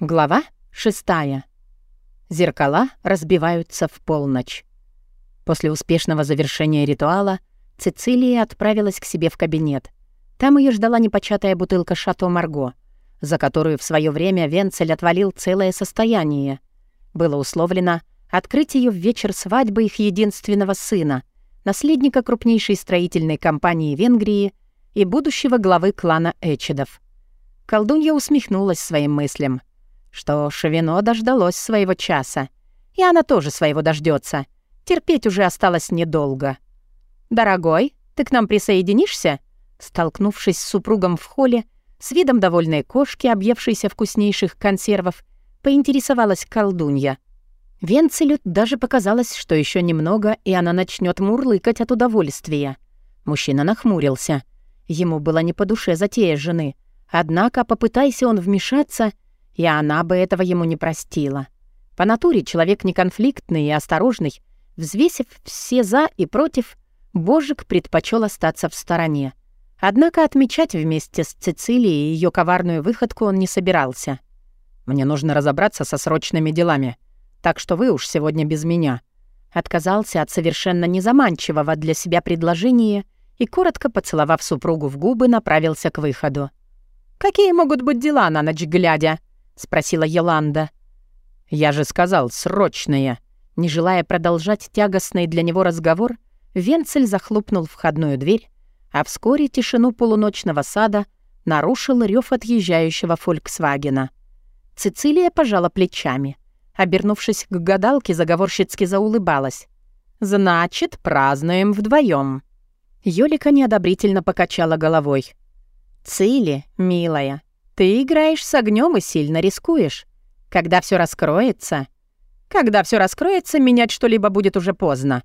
Глава шестая. Зеркала разбиваются в полночь. После успешного завершения ритуала Цицилия отправилась к себе в кабинет. Там ее ждала непочатая бутылка «Шато Марго», за которую в свое время Венцель отвалил целое состояние. Было условлено открыть ее в вечер свадьбы их единственного сына, наследника крупнейшей строительной компании Венгрии и будущего главы клана Эчедов. Колдунья усмехнулась своим мыслям — что ж, вино дождалось своего часа. И она тоже своего дождется. Терпеть уже осталось недолго. «Дорогой, ты к нам присоединишься?» Столкнувшись с супругом в холле, с видом довольной кошки, объевшейся вкуснейших консервов, поинтересовалась колдунья. Венцелю даже показалось, что еще немного, и она начнет мурлыкать от удовольствия. Мужчина нахмурился. Ему было не по душе затея жены. Однако, попытайся он вмешаться — и она бы этого ему не простила. По натуре человек неконфликтный и осторожный, взвесив все «за» и «против», Божик предпочел остаться в стороне. Однако отмечать вместе с Цицилией ее коварную выходку он не собирался. «Мне нужно разобраться со срочными делами, так что вы уж сегодня без меня». Отказался от совершенно незаманчивого для себя предложения и, коротко поцеловав супругу в губы, направился к выходу. «Какие могут быть дела на ночь глядя?» — спросила Еланда. «Я же сказал, срочные!» Не желая продолжать тягостный для него разговор, Венцель захлопнул входную дверь, а вскоре тишину полуночного сада нарушил рев отъезжающего «Фольксвагена». Цицилия пожала плечами. Обернувшись к гадалке, заговорщицки заулыбалась. «Значит, празднуем вдвоем. Ёлика неодобрительно покачала головой. «Цили, милая, ты играешь с огнем и сильно рискуешь. Когда все раскроется... Когда все раскроется, менять что-либо будет уже поздно.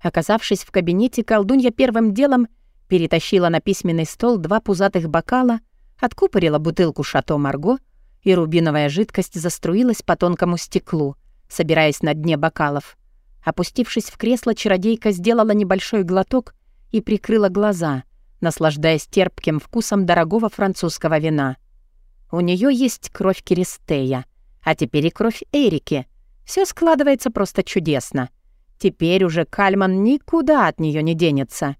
Оказавшись в кабинете, колдунья первым делом перетащила на письменный стол два пузатых бокала, откупорила бутылку «Шато Марго», и рубиновая жидкость заструилась по тонкому стеклу, собираясь на дне бокалов. Опустившись в кресло, чародейка сделала небольшой глоток и прикрыла глаза, наслаждаясь терпким вкусом дорогого французского вина. У нее есть кровь Киристея, а теперь и кровь Эрики. Все складывается просто чудесно. Теперь уже Кальман никуда от нее не денется.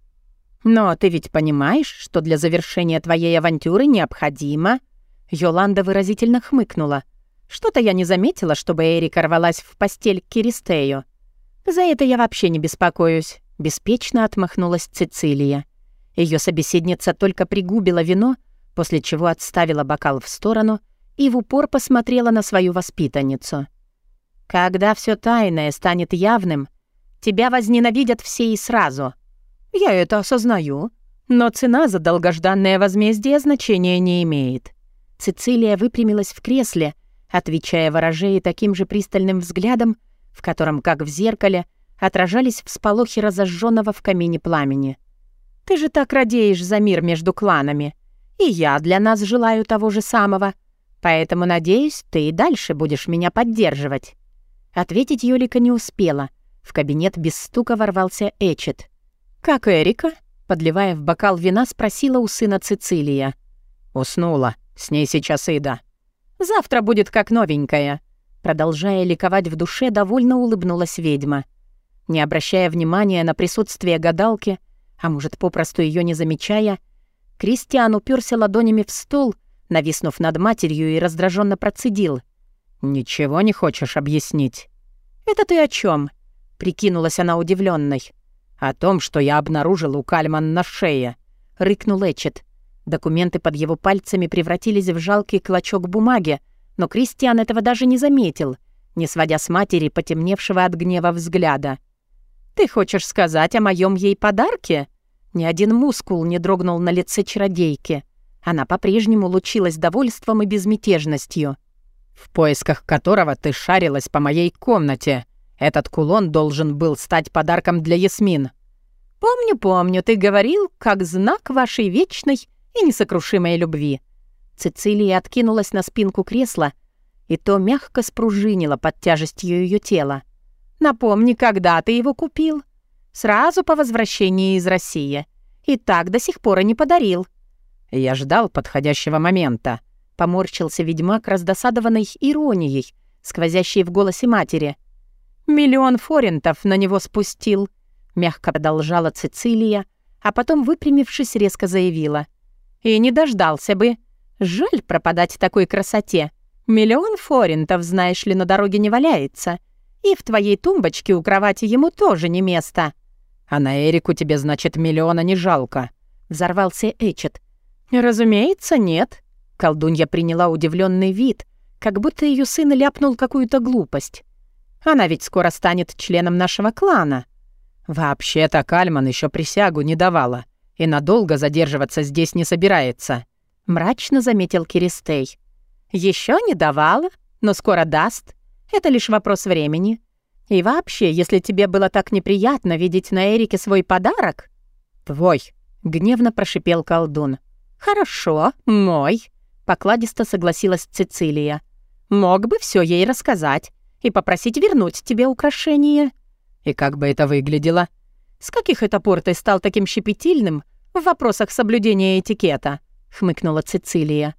Но ты ведь понимаешь, что для завершения твоей авантюры необходимо... Йоланда выразительно хмыкнула. Что-то я не заметила, чтобы Эрика рвалась в постель к Киристею. За это я вообще не беспокоюсь. Беспечно отмахнулась Цицилия. Ее собеседница только пригубила вино, после чего отставила бокал в сторону и в упор посмотрела на свою воспитанницу. «Когда все тайное станет явным, тебя возненавидят все и сразу. Я это осознаю, но цена за долгожданное возмездие значения не имеет». Цицилия выпрямилась в кресле, отвечая ворожее таким же пристальным взглядом, в котором, как в зеркале, отражались всполохи разожженного в камине пламени. «Ты же так радеешь за мир между кланами. И я для нас желаю того же самого. Поэтому, надеюсь, ты и дальше будешь меня поддерживать». Ответить Юлика не успела. В кабинет без стука ворвался Эчет. «Как Эрика?» Подливая в бокал вина, спросила у сына Цицилия. «Уснула. С ней сейчас Ида». «Завтра будет как новенькая». Продолжая ликовать в душе, довольно улыбнулась ведьма. Не обращая внимания на присутствие гадалки, а может, попросту ее не замечая, Кристиан уперся ладонями в стол, нависнув над матерью и раздраженно процедил. «Ничего не хочешь объяснить?» «Это ты о чем? прикинулась она удивленной. «О том, что я обнаружил у Кальман на шее», — рыкнул Эчет. Документы под его пальцами превратились в жалкий клочок бумаги, но Кристиан этого даже не заметил, не сводя с матери потемневшего от гнева взгляда. «Ты хочешь сказать о моем ей подарке?» Ни один мускул не дрогнул на лице чародейки. Она по-прежнему лучилась довольством и безмятежностью. «В поисках которого ты шарилась по моей комнате. Этот кулон должен был стать подарком для Ясмин». «Помню, помню, ты говорил, как знак вашей вечной и несокрушимой любви». Цицилия откинулась на спинку кресла, и то мягко спружинило под тяжестью ее тела. «Напомни, когда ты его купил?» Сразу по возвращении из России. И так до сих пор и не подарил. Я ждал подходящего момента. Поморщился ведьмак, раздосадованный иронией, сквозящей в голосе матери. «Миллион форинтов на него спустил», — мягко продолжала Цицилия, а потом, выпрямившись, резко заявила. «И не дождался бы. Жаль пропадать такой красоте. Миллион форинтов, знаешь ли, на дороге не валяется. И в твоей тумбочке у кровати ему тоже не место». «А на Эрику тебе, значит, миллиона не жалко», — взорвался Эчет. «Разумеется, нет». Колдунья приняла удивленный вид, как будто ее сын ляпнул какую-то глупость. Она ведь скоро станет членом нашего клана. Вообще-то Кальман еще присягу не давала и надолго задерживаться здесь не собирается, мрачно заметил Киристей. Еще не давала, но скоро даст. Это лишь вопрос времени. И вообще, если тебе было так неприятно видеть на Эрике свой подарок... Твой, гневно прошипел колдун. Хорошо, мой, покладисто согласилась Цицилия. Мог бы все ей рассказать и попросить вернуть тебе украшение. И как бы это выглядело? С каких это пор ты стал таким щепетильным в вопросах соблюдения этикета? хмыкнула Цицилия.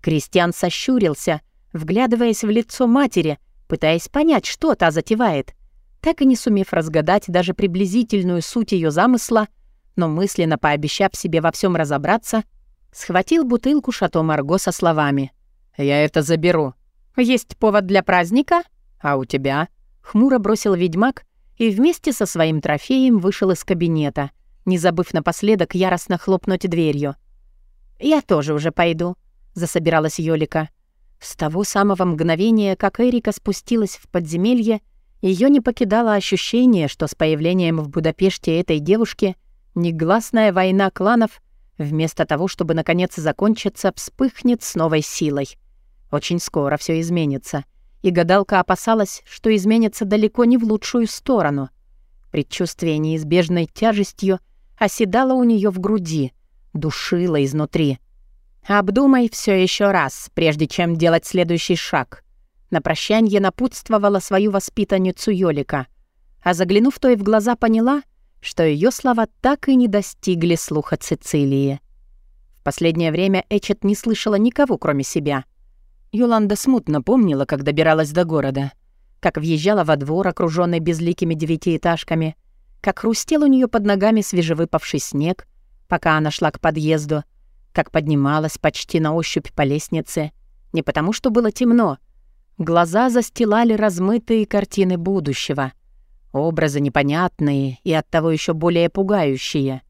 Кристиан сощурился, вглядываясь в лицо матери, пытаясь понять, что та затевает. Так и не сумев разгадать даже приблизительную суть ее замысла, но мысленно пообещав себе во всем разобраться, схватил бутылку шато Марго со словами. «Я это заберу». «Есть повод для праздника?» «А у тебя?» Хмуро бросил ведьмак и вместе со своим трофеем вышел из кабинета, не забыв напоследок яростно хлопнуть дверью. «Я тоже уже пойду», — засобиралась Ёлика. С того самого мгновения, как Эрика спустилась в подземелье, ее не покидало ощущение, что с появлением в Будапеште этой девушки негласная война кланов, вместо того, чтобы наконец закончиться, вспыхнет с новой силой. Очень скоро все изменится — и гадалка опасалась, что изменится далеко не в лучшую сторону. Предчувствие неизбежной тяжестью оседало у нее в груди, душило изнутри. «Обдумай все еще раз, прежде чем делать следующий шаг». На прощанье напутствовала свою воспитанницу Йолика, а заглянув той в глаза, поняла, что ее слова так и не достигли слуха Цицилии. В последнее время Эчет не слышала никого, кроме себя — Юланда смутно помнила, как добиралась до города, как въезжала во двор, окружённый безликими девятиэтажками, как хрустел у неё под ногами свежевыпавший снег, пока она шла к подъезду, как поднималась почти на ощупь по лестнице, не потому что было темно. Глаза застилали размытые картины будущего, образы непонятные и оттого ещё более пугающие.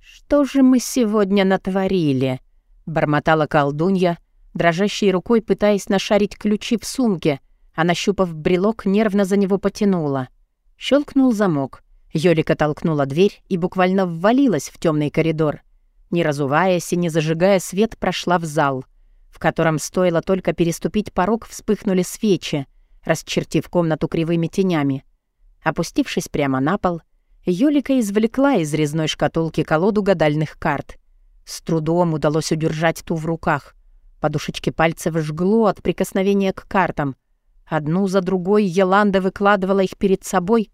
«Что же мы сегодня натворили?» — бормотала колдунья — дрожащей рукой пытаясь нашарить ключи в сумке, а нащупав брелок, нервно за него потянула. Щелкнул замок. Ёлика толкнула дверь и буквально ввалилась в темный коридор. Не разуваясь и не зажигая свет, прошла в зал, в котором стоило только переступить порог, вспыхнули свечи, расчертив комнату кривыми тенями. Опустившись прямо на пол, Ёлика извлекла из резной шкатулки колоду гадальных карт. С трудом удалось удержать ту в руках. Подушечки пальцев жгло от прикосновения к картам. Одну за другой Еланда выкладывала их перед собой,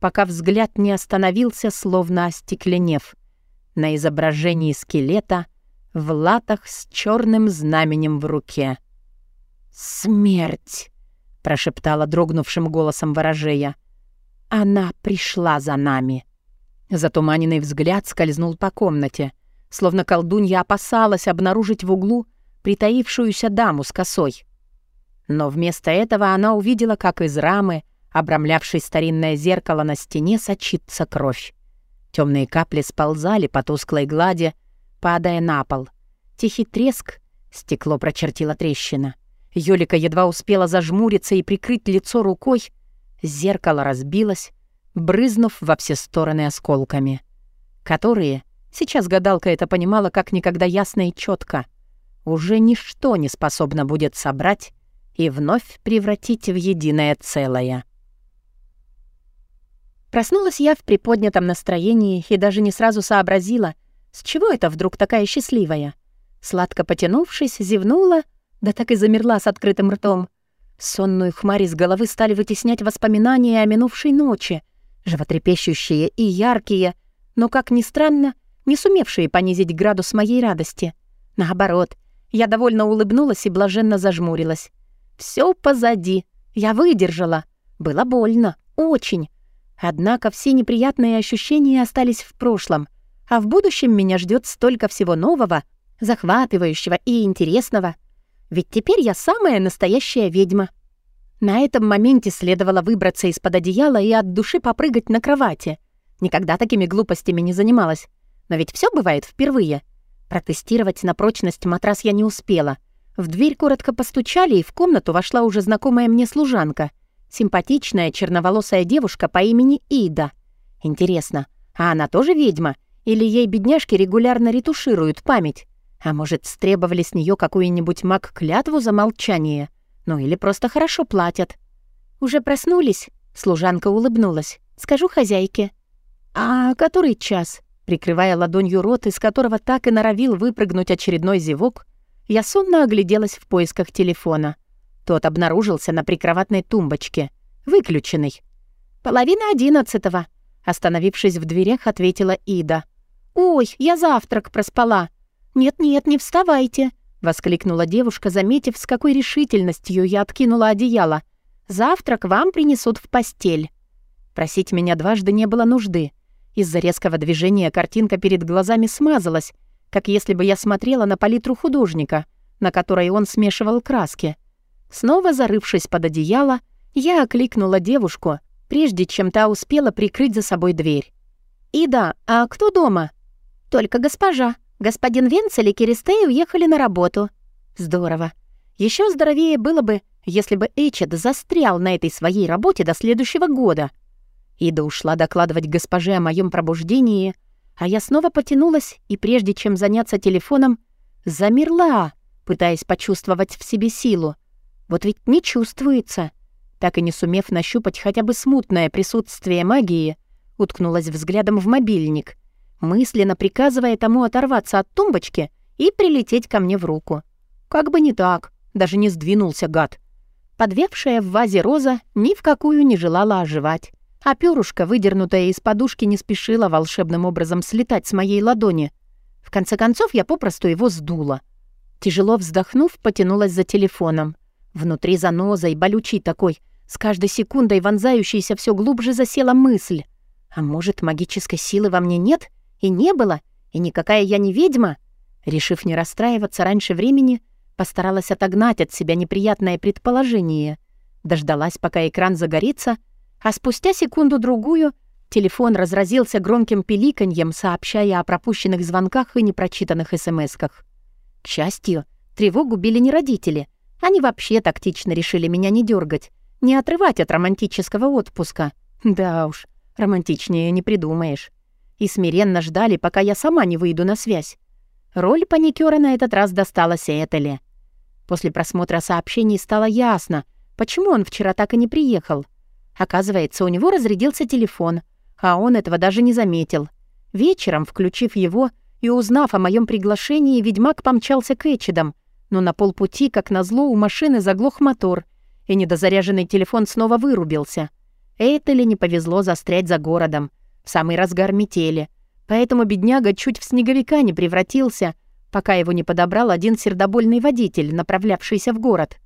пока взгляд не остановился, словно остекленев. На изображении скелета в латах с черным знаменем в руке. «Смерть!» — прошептала дрогнувшим голосом ворожея. «Она пришла за нами». Затуманенный взгляд скользнул по комнате, словно колдунья опасалась обнаружить в углу притаившуюся даму с косой. Но вместо этого она увидела, как из рамы, обрамлявшей старинное зеркало на стене, сочится кровь. Темные капли сползали по тусклой глади, падая на пол. Тихий треск, стекло прочертила трещина. Ёлика едва успела зажмуриться и прикрыть лицо рукой. Зеркало разбилось, брызнув во все стороны осколками. Которые, сейчас гадалка это понимала как никогда ясно и четко, уже ничто не способно будет собрать и вновь превратить в единое целое. Проснулась я в приподнятом настроении и даже не сразу сообразила, с чего это вдруг такая счастливая. Сладко потянувшись, зевнула, да так и замерла с открытым ртом. Сонную хмарь из головы стали вытеснять воспоминания о минувшей ночи, животрепещущие и яркие, но, как ни странно, не сумевшие понизить градус моей радости. Наоборот, Я довольно улыбнулась и блаженно зажмурилась. Все позади. Я выдержала. Было больно. Очень. Однако все неприятные ощущения остались в прошлом. А в будущем меня ждет столько всего нового, захватывающего и интересного. Ведь теперь я самая настоящая ведьма. На этом моменте следовало выбраться из-под одеяла и от души попрыгать на кровати. Никогда такими глупостями не занималась. Но ведь все бывает впервые. Протестировать на прочность матрас я не успела. В дверь коротко постучали, и в комнату вошла уже знакомая мне служанка. Симпатичная черноволосая девушка по имени Ида. Интересно, а она тоже ведьма? Или ей бедняжки регулярно ретушируют память? А может, стребовали с нее какую-нибудь маг-клятву за молчание? Ну или просто хорошо платят. «Уже проснулись?» Служанка улыбнулась. «Скажу хозяйке». «А который час?» Прикрывая ладонью рот, из которого так и норовил выпрыгнуть очередной зевок, я сонно огляделась в поисках телефона. Тот обнаружился на прикроватной тумбочке. Выключенный. «Половина одиннадцатого», — остановившись в дверях, ответила Ида. «Ой, я завтрак проспала». «Нет-нет, не вставайте», — воскликнула девушка, заметив, с какой решительностью я откинула одеяло. «Завтрак вам принесут в постель». Просить меня дважды не было нужды. Из-за резкого движения картинка перед глазами смазалась, как если бы я смотрела на палитру художника, на которой он смешивал краски. Снова зарывшись под одеяло, я окликнула девушку, прежде чем та успела прикрыть за собой дверь. «Ида, а кто дома?» «Только госпожа», Господин Венцель и Киристей уехали на работу. Здорово. Еще здоровее было бы, если бы Эчет застрял на этой своей работе до следующего года. Ида ушла докладывать госпоже о моем пробуждении, а я снова потянулась и, прежде чем заняться телефоном, замерла, пытаясь почувствовать в себе силу. Вот ведь не чувствуется. Так и не сумев нащупать хотя бы смутное присутствие магии, уткнулась взглядом в мобильник — мысленно приказывая тому оторваться от тумбочки и прилететь ко мне в руку. Как бы не так, даже не сдвинулся гад. Подвевшая в вазе роза ни в какую не желала оживать, а перышко, выдернутое из подушки, не спешило волшебным образом слетать с моей ладони. В конце концов, я попросту его сдула. Тяжело вздохнув, потянулась за телефоном. Внутри заноза и болючий такой, с каждой секундой вонзающейся все глубже засела мысль. А может, магической силы во мне нет, и не было, и никакая я не ведьма. Решив не расстраиваться раньше времени, постаралась отогнать от себя неприятное предположение. Дождалась, пока экран загорится, а спустя секунду-другую телефон разразился громким пиликаньем, сообщая о пропущенных звонках и непрочитанных смсках. К счастью, тревогу били не родители. Они вообще тактично решили меня не дергать, не отрывать от романтического отпуска. Да уж, романтичнее не придумаешь и смиренно ждали, пока я сама не выйду на связь. Роль паникёра на этот раз досталась Этеле. После просмотра сообщений стало ясно, почему он вчера так и не приехал. Оказывается, у него разрядился телефон, а он этого даже не заметил. Вечером, включив его и узнав о моем приглашении, ведьмак помчался к Эчидам, но на полпути, как назло, у машины заглох мотор, и недозаряженный телефон снова вырубился. Эйтеле не повезло застрять за городом — в самый разгар метели. Поэтому бедняга чуть в снеговика не превратился, пока его не подобрал один сердобольный водитель, направлявшийся в город.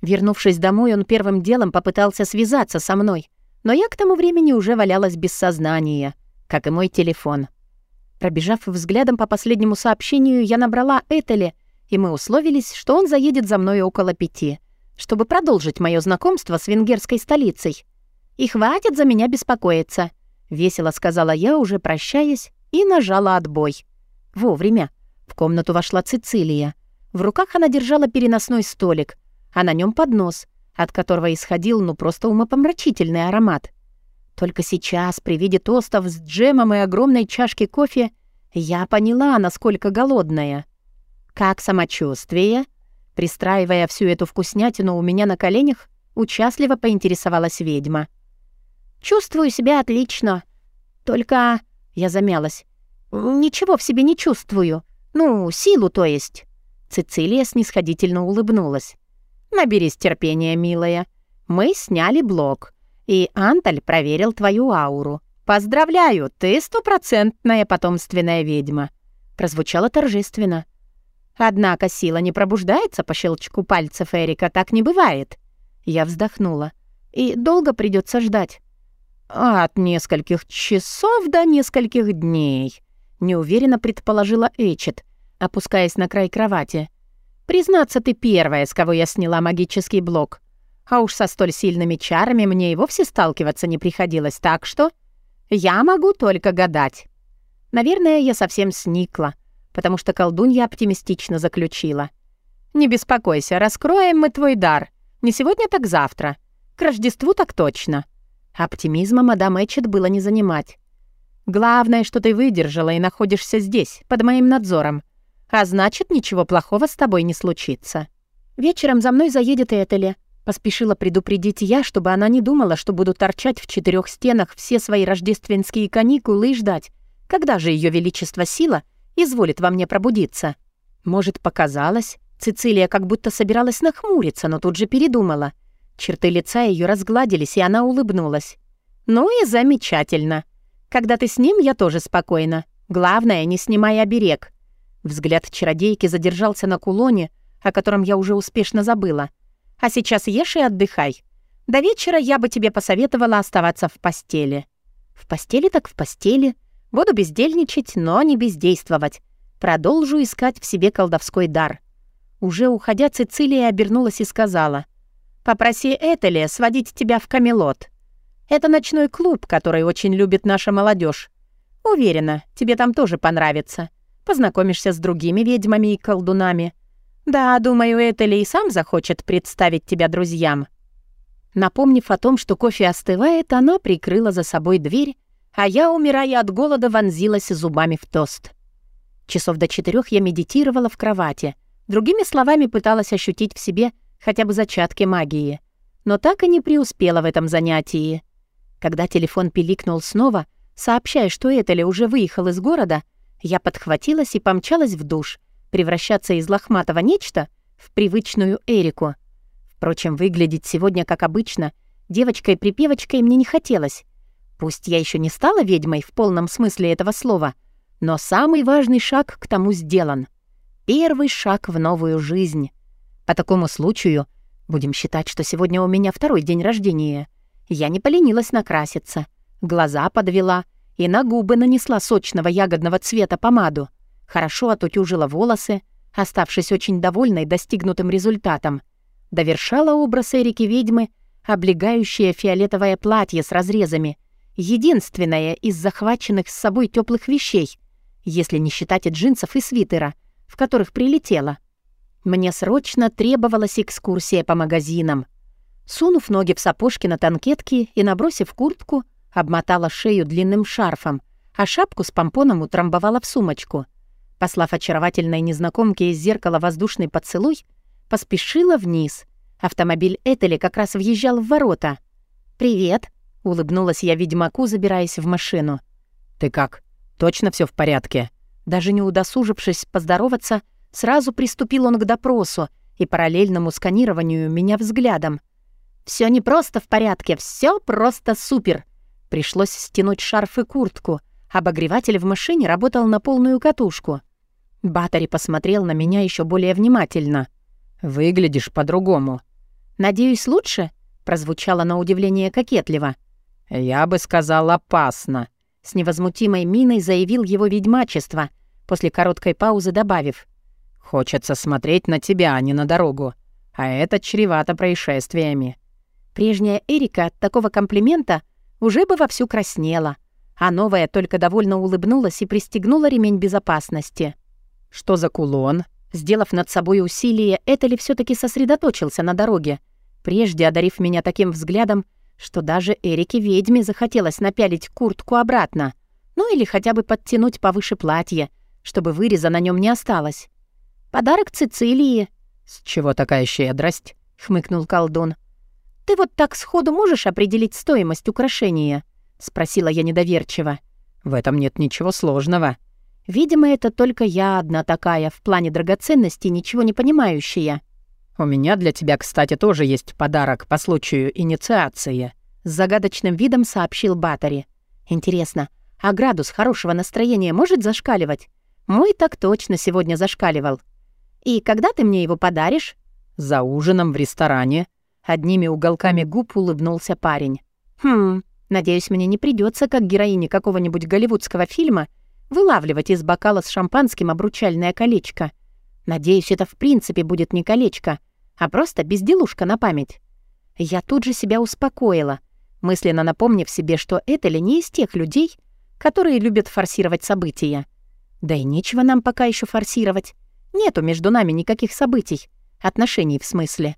Вернувшись домой, он первым делом попытался связаться со мной, но я к тому времени уже валялась без сознания, как и мой телефон. Пробежав взглядом по последнему сообщению, я набрала Этели, и мы условились, что он заедет за мной около пяти, чтобы продолжить мое знакомство с венгерской столицей. И хватит за меня беспокоиться — Весело сказала я, уже прощаясь, и нажала отбой. Вовремя. В комнату вошла Цицилия. В руках она держала переносной столик, а на нем поднос, от которого исходил ну просто умопомрачительный аромат. Только сейчас, при виде тостов с джемом и огромной чашки кофе, я поняла, насколько голодная. «Как самочувствие?» Пристраивая всю эту вкуснятину у меня на коленях, участливо поинтересовалась ведьма. «Чувствую себя отлично. Только...» — я замялась. «Ничего в себе не чувствую. Ну, силу, то есть». Цицилия снисходительно улыбнулась. «Наберись терпения, милая. Мы сняли блок, и Анталь проверил твою ауру. Поздравляю, ты стопроцентная потомственная ведьма». Прозвучало торжественно. Однако сила не пробуждается по щелчку пальцев Эрика, так не бывает. Я вздохнула. И долго придется ждать. От нескольких часов до нескольких дней, неуверенно предположила Эчет, опускаясь на край кровати. Признаться, ты первая, с кого я сняла магический блок. А уж со столь сильными чарами мне и вовсе сталкиваться не приходилось, так что я могу только гадать. Наверное, я совсем сникла, потому что колдунья оптимистично заключила. «Не беспокойся, раскроем мы твой дар. Не сегодня, так завтра. К Рождеству так точно». Оптимизма мадам Эчет было не занимать. «Главное, что ты выдержала и находишься здесь, под моим надзором. А значит, ничего плохого с тобой не случится. Вечером за мной заедет Этели. Поспешила предупредить я, чтобы она не думала, что буду торчать в четырех стенах все свои рождественские каникулы и ждать, когда же Ее Величество Сила изволит во мне пробудиться. Может, показалось, Цицилия как будто собиралась нахмуриться, но тут же передумала. Черты лица ее разгладились, и она улыбнулась. «Ну и замечательно. Когда ты с ним, я тоже спокойна. Главное, не снимай оберег». Взгляд чародейки задержался на кулоне, о котором я уже успешно забыла — а сейчас ешь и отдыхай. До вечера я бы тебе посоветовала оставаться в постели». «В постели так в постели. Буду бездельничать, но не бездействовать. Продолжу искать в себе колдовской дар». Уже уходя, Цицилия обернулась и сказала. «Попроси Этели сводить тебя в Камелот. Это ночной клуб, который очень любит наша молодежь. Уверена, тебе там тоже понравится. Познакомишься с другими ведьмами и колдунами. Да, думаю, Этели и сам захочет представить тебя друзьям». Напомнив о том, что кофе остывает, она прикрыла за собой дверь, а я, умирая от голода, вонзилась зубами в тост. Часов до четырех я медитировала в кровати. Другими словами, пыталась ощутить в себе хотя бы зачатки магии. Но так и не преуспела в этом занятии. Когда телефон пиликнул снова, сообщая, что Этели уже выехал из города, я подхватилась и помчалась в душ — превращаться из лохматого нечто в привычную Эрику. Впрочем, выглядеть сегодня как обычно, девочкой-припевочкой мне не хотелось. Пусть я еще не стала ведьмой в полном смысле этого слова, но самый важный шаг к тому сделан. Первый шаг в новую жизнь. По такому случаю, будем считать, что сегодня у меня второй день рождения, я не поленилась накраситься, глаза подвела и на губы нанесла сочного ягодного цвета помаду — хорошо отутюжила волосы, оставшись очень довольной достигнутым результатом. Довершала образ Эрики-ведьмы, облегающее фиолетовое платье с разрезами, единственное из захваченных с собой теплых вещей, если не считать и джинсов и свитера, в которых прилетела. Мне срочно требовалась экскурсия по магазинам. Сунув ноги в сапожки на танкетки и набросив куртку, обмотала шею длинным шарфом, а шапку с помпоном утрамбовала в сумочку. Послав очаровательной незнакомке из зеркала воздушный поцелуй, поспешила вниз. Автомобиль Этели как раз въезжал в ворота. «Привет», — улыбнулась я ведьмаку, забираясь в машину. «Ты как? Точно все в порядке?» Даже не удосужившись поздороваться, сразу приступил он к допросу и параллельному сканированию меня взглядом. Все не просто в порядке, все просто супер!» Пришлось стянуть шарф и куртку. Обогреватель в машине работал на полную катушку. Батари посмотрел на меня еще более внимательно. «Выглядишь по-другому». «Надеюсь, лучше?» — прозвучало на удивление кокетливо. «Я бы сказал, опасно», — с невозмутимой миной заявил его ведьмачество, после короткой паузы добавив. «Хочется смотреть на тебя, а не на дорогу, а это чревато происшествиями». Прежняя Эрика от такого комплимента уже бы вовсю краснела, а новая только довольно улыбнулась и пристегнула ремень безопасности. Что за кулон? Сделав над собой усилие, Этели все таки сосредоточился на дороге, прежде одарив меня таким взглядом, что даже Эрике ведьме захотелось напялить куртку обратно, ну или хотя бы подтянуть повыше платье, чтобы выреза на нем не осталось. «Подарок Цицилии». «С чего такая щедрость?» — хмыкнул колдун. «Ты вот так сходу можешь определить стоимость украшения?» — спросила я недоверчиво. «В этом нет ничего сложного», Видимо, это только я одна такая, в плане драгоценностей ничего не понимающая. «У меня для тебя, кстати, тоже есть подарок по случаю инициации», — с загадочным видом сообщил Батари. «Интересно, а градус хорошего настроения может зашкаливать? Мой так точно сегодня зашкаливал». «И когда ты мне его подаришь?» «За ужином в ресторане». Одними уголками губ улыбнулся парень. «Хм, надеюсь, мне не придется, как героине какого-нибудь голливудского фильма, вылавливать из бокала с шампанским обручальное колечко. Надеюсь, это в принципе будет не колечко, а просто безделушка на память». Я тут же себя успокоила, мысленно напомнив себе, что это ли не из тех людей, которые любят форсировать события. Да и нечего нам пока еще форсировать. Нету между нами никаких событий. Отношений в смысле.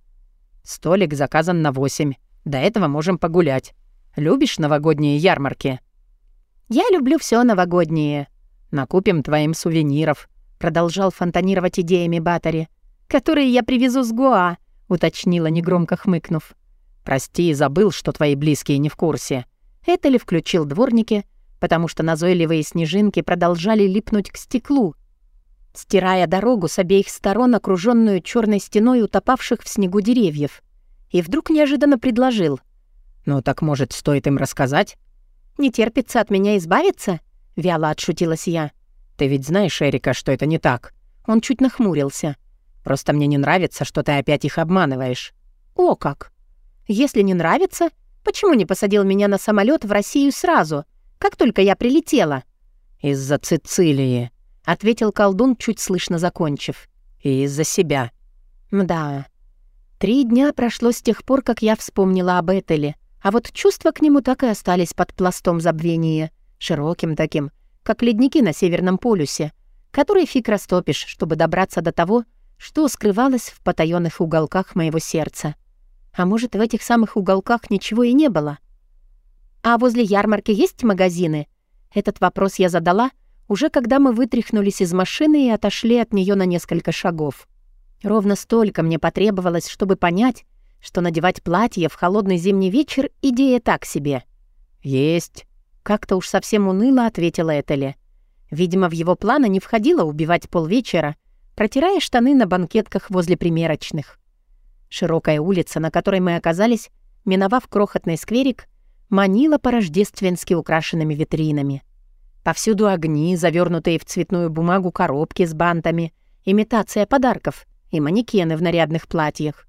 Столик заказан на восемь. До этого можем погулять. Любишь новогодние ярмарки? Я люблю все новогоднее. Накупим твоим сувениров. Продолжал фонтанировать идеями Батари. Которые я привезу с Гоа, уточнила, негромко хмыкнув. Прости, забыл, что твои близкие не в курсе. Это ли включил дворники, потому что назойливые снежинки продолжали липнуть к стеклу, стирая дорогу с обеих сторон, окруженную черной стеной утопавших в снегу деревьев. И вдруг неожиданно предложил. «Ну так, может, стоит им рассказать?» «Не терпится от меня избавиться?» — вяло отшутилась я. «Ты ведь знаешь, Эрика, что это не так?» Он чуть нахмурился. «Просто мне не нравится, что ты опять их обманываешь». «О как! Если не нравится, почему не посадил меня на самолет в Россию сразу?» как только я прилетела». «Из-за Цицилии», — ответил колдун, чуть слышно закончив. «И из-за себя». «Мда. Три дня прошло с тех пор, как я вспомнила об Этеле, а вот чувства к нему так и остались под пластом забвения, широким таким, как ледники на Северном полюсе, который фиг растопишь, чтобы добраться до того, что скрывалось в потаённых уголках моего сердца. А может, в этих самых уголках ничего и не было? «А возле ярмарки есть магазины?» Этот вопрос я задала, уже когда мы вытряхнулись из машины и отошли от нее на несколько шагов. Ровно столько мне потребовалось, чтобы понять, что надевать платье в холодный зимний вечер — идея так себе. «Есть», — как-то уж совсем уныло ответила Этели. Видимо, в его планы не входило убивать полвечера, протирая штаны на банкетках возле примерочных. Широкая улица, на которой мы оказались, миновав крохотный скверик, манила по-рождественски украшенными витринами. Повсюду огни, завернутые в цветную бумагу коробки с бантами, имитация подарков и манекены в нарядных платьях.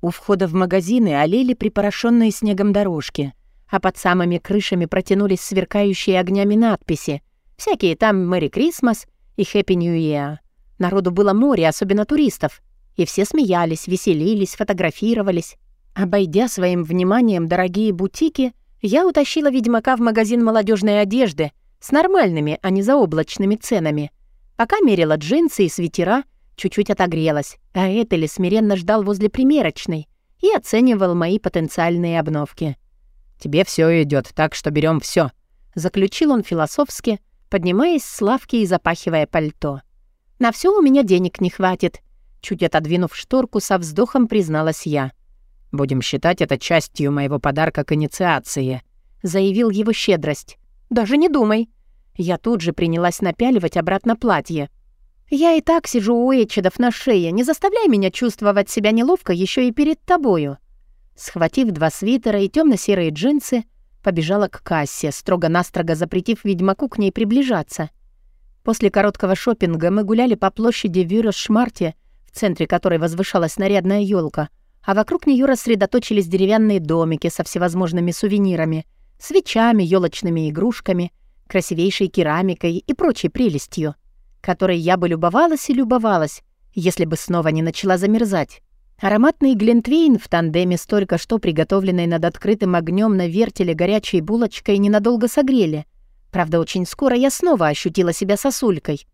У входа в магазины олели припорошенные снегом дорожки, а под самыми крышами протянулись сверкающие огнями надписи. Всякие там «Мэри Крисмас» и «Хэппи Нью Year». Народу было море, особенно туристов. И все смеялись, веселились, фотографировались. Обойдя своим вниманием дорогие бутики, я утащила ведьмака в магазин молодежной одежды с нормальными, а не заоблачными ценами. Пока мерила джинсы и свитера, чуть-чуть отогрелась, а Этели смиренно ждал возле примерочной и оценивал мои потенциальные обновки. «Тебе все идет, так что берем все, заключил он философски, поднимаясь с лавки и запахивая пальто. «На все у меня денег не хватит», чуть отодвинув шторку, со вздохом призналась я. «Будем считать это частью моего подарка к инициации», — заявил его щедрость. «Даже не думай». Я тут же принялась напяливать обратно платье. «Я и так сижу у Эчедов на шее, не заставляй меня чувствовать себя неловко еще и перед тобою». Схватив два свитера и темно серые джинсы, побежала к кассе, строго-настрого запретив ведьмаку к ней приближаться. После короткого шопинга мы гуляли по площади Вюрос-Шмарте, в центре которой возвышалась нарядная елка — а вокруг нее рассредоточились деревянные домики со всевозможными сувенирами, свечами, елочными игрушками, красивейшей керамикой и прочей прелестью, которой я бы любовалась и любовалась, если бы снова не начала замерзать. Ароматный глинтвейн в тандеме с только что приготовленной над открытым огнем на вертеле горячей булочкой ненадолго согрели. Правда, очень скоро я снова ощутила себя сосулькой.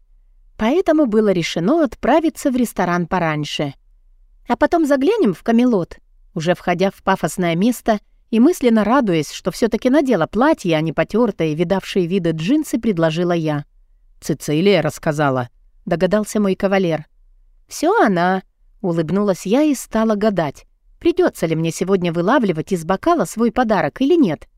Поэтому было решено отправиться в ресторан пораньше — а потом заглянем в Камелот, уже входя в пафосное место и мысленно радуясь, что все таки надела платье, а не потертые, видавшие виды джинсы, предложила я. «Цицилия рассказала», — догадался мой кавалер. Все она», — улыбнулась я и стала гадать, придется ли мне сегодня вылавливать из бокала свой подарок или нет.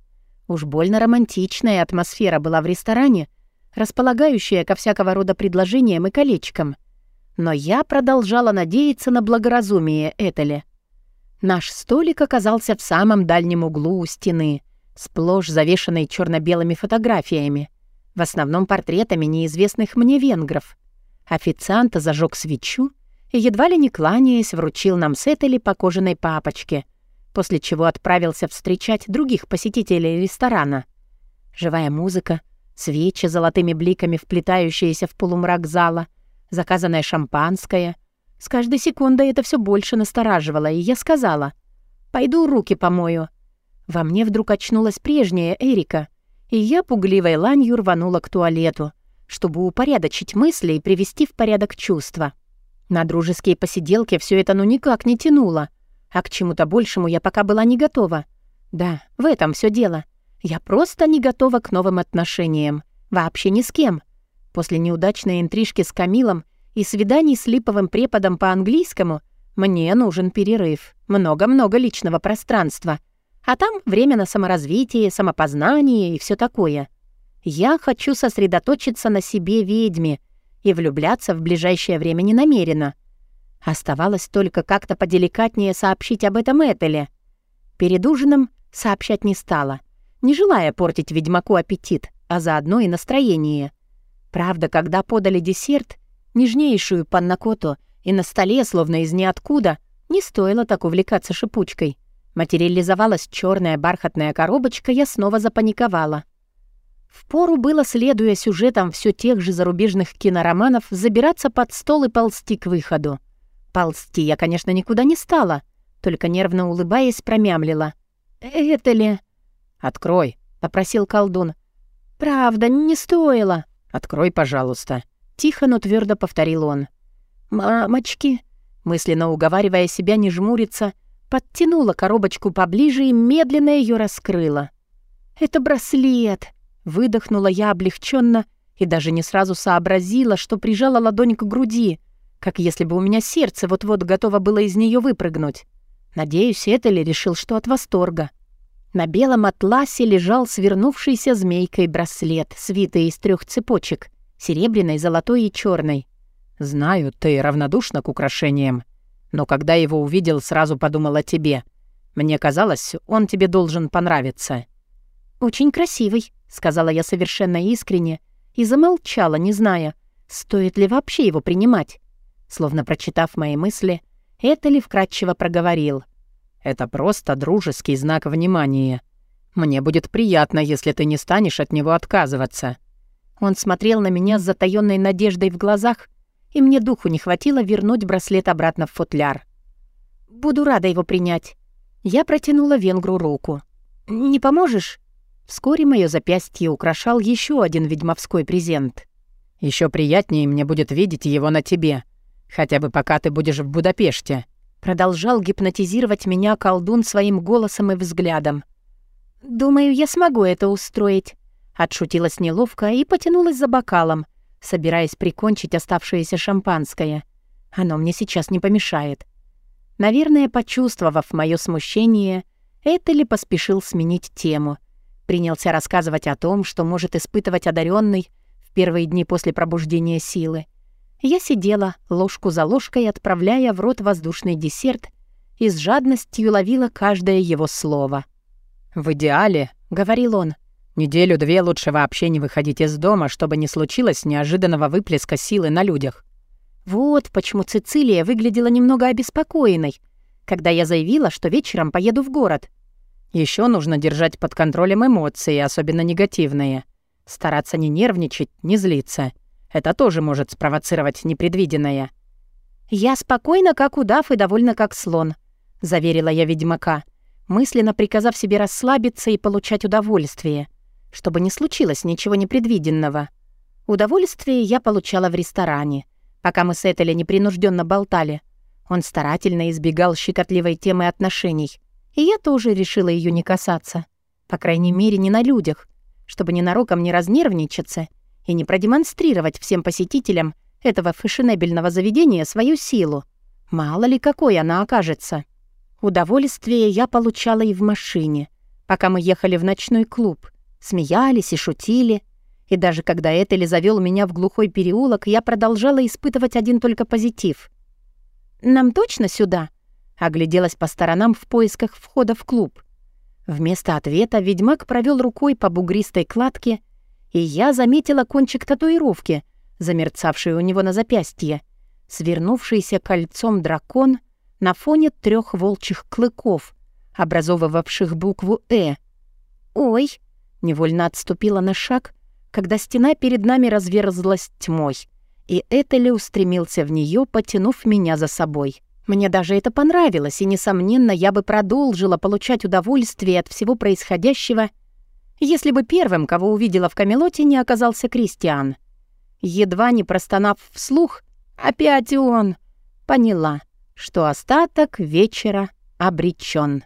Уж больно романтичная атмосфера была в ресторане, располагающая ко всякого рода предложениям и колечкам — но я продолжала надеяться на благоразумие Этели. Наш столик оказался в самом дальнем углу у стены, сплошь завешенной черно белыми фотографиями, в основном портретами неизвестных мне венгров. Официант зажег свечу и, едва ли не кланяясь, вручил нам с Этели по кожаной папочке, после чего отправился встречать других посетителей ресторана. Живая музыка, свечи золотыми бликами, вплетающиеся в полумрак зала, заказанное шампанское. С каждой секундой это все больше настораживало, и я сказала, «Пойду руки помою». Во мне вдруг очнулась прежняя Эрика, и я пугливой ланью рванула к туалету, чтобы упорядочить мысли и привести в порядок чувства. На дружеские посиделки все это ну никак не тянуло, а к чему-то большему я пока была не готова. Да, в этом все дело. Я просто не готова к новым отношениям. Вообще ни с кем. После неудачной интрижки с Камилом и свиданий с липовым преподом по английскому мне нужен перерыв. Много-много личного пространства. А там время на саморазвитие, самопознание и все такое. Я хочу сосредоточиться на себе ведьме и влюбляться в ближайшее время не намерена. Оставалось только как-то поделикатнее сообщить об этом Этеле. Перед ужином сообщать не стала — не желая портить ведьмаку аппетит, а заодно и настроение. Правда, когда подали десерт, нежнейшую паннакоту, и на столе, словно из ниоткуда, не стоило так увлекаться шипучкой. Материализовалась черная бархатная коробочка, я снова запаниковала. Впору было, следуя сюжетам все тех же зарубежных кинороманов, забираться под стол и ползти к выходу. Ползти я, конечно, никуда не стала, только нервно улыбаясь, промямлила. «Это ли...» «Открой», — попросил колдун. «Правда, не стоило». «Открой, пожалуйста», — тихо, но твердо повторил он. «Мамочки», мысленно уговаривая себя не жмуриться, подтянула коробочку поближе и медленно ее раскрыла. «Это браслет!» — выдохнула я облегченно и даже не сразу сообразила, что прижала ладонь к груди, как если бы у меня сердце вот-вот готово было из нее выпрыгнуть. Надеюсь, это ли решил, что от восторга. На белом атласе лежал свернувшийся змейкой браслет, свитый из трех цепочек, серебряной, золотой и черной. «Знаю, ты равнодушна к украшениям, но когда его увидел, сразу подумал о тебе. Мне казалось, он тебе должен понравиться». «Очень красивый», — сказала я совершенно искренне и замолчала, не зная, стоит ли вообще его принимать. Словно прочитав мои мысли, это ли вкратчиво проговорил. Это просто дружеский знак внимания. Мне будет приятно, если ты не станешь от него отказываться». Он смотрел на меня с затаённой надеждой в глазах, и мне духу не хватило вернуть браслет обратно в футляр. «Буду рада его принять». Я протянула венгру руку. «Не поможешь?» Вскоре моё запястье украшал еще один ведьмовской презент. Еще приятнее мне будет видеть его на тебе, хотя бы пока ты будешь в Будапеште», Продолжал гипнотизировать меня колдун своим голосом и взглядом. «Думаю, я смогу это устроить», — отшутилась неловко и потянулась за бокалом, собираясь прикончить оставшееся шампанское. Оно мне сейчас не помешает. Наверное, почувствовав мое смущение, Этели поспешил сменить тему. Принялся рассказывать о том, что может испытывать одаренный в первые дни после пробуждения силы. Я сидела, ложку за ложкой, отправляя в рот воздушный десерт, и с жадностью ловила каждое его слово. «В идеале», — говорил он, — «неделю-две лучше вообще не выходить из дома, чтобы не случилось неожиданного выплеска силы на людях». Вот почему Цицилия выглядела немного обеспокоенной, когда я заявила, что вечером поеду в город. Еще нужно держать под контролем эмоции, особенно негативные. Стараться не нервничать, не злиться. Это тоже может спровоцировать непредвиденное». «Я спокойно, как удав, и довольно как слон», — заверила я ведьмака, мысленно приказав себе расслабиться и получать удовольствие, чтобы не случилось ничего непредвиденного. Удовольствие я получала в ресторане, пока мы с Этели непринужденно болтали. Он старательно избегал щекотливой темы отношений, и я тоже решила ее не касаться. По крайней мере, не на людях, чтобы ненароком не разнервничаться — и не продемонстрировать всем посетителям этого фешенебельного заведения свою силу. Мало ли какой она окажется. Удовольствие я получала и в машине, пока мы ехали в ночной клуб. Смеялись и шутили. И даже когда Этели завел меня в глухой переулок, я продолжала испытывать один только позитив. «Нам точно сюда?» Огляделась по сторонам в поисках входа в клуб. Вместо ответа ведьмак провел рукой по бугристой кладке и я заметила кончик татуировки, замерцавший у него на запястье. свернувшийся кольцом дракон на фоне трех волчьих клыков, образовывавших букву «Э». «Ой!» — невольно отступила на шаг, когда стена перед нами разверзлась тьмой, и Этели устремился в нее, потянув меня за собой. Мне даже это понравилось, и, несомненно, я бы продолжила получать удовольствие от всего происходящего, если бы первым, кого увидела в Камелоте, не оказался Кристиан. Едва не простонав вслух, опять он, поняла, что остаток вечера обречен.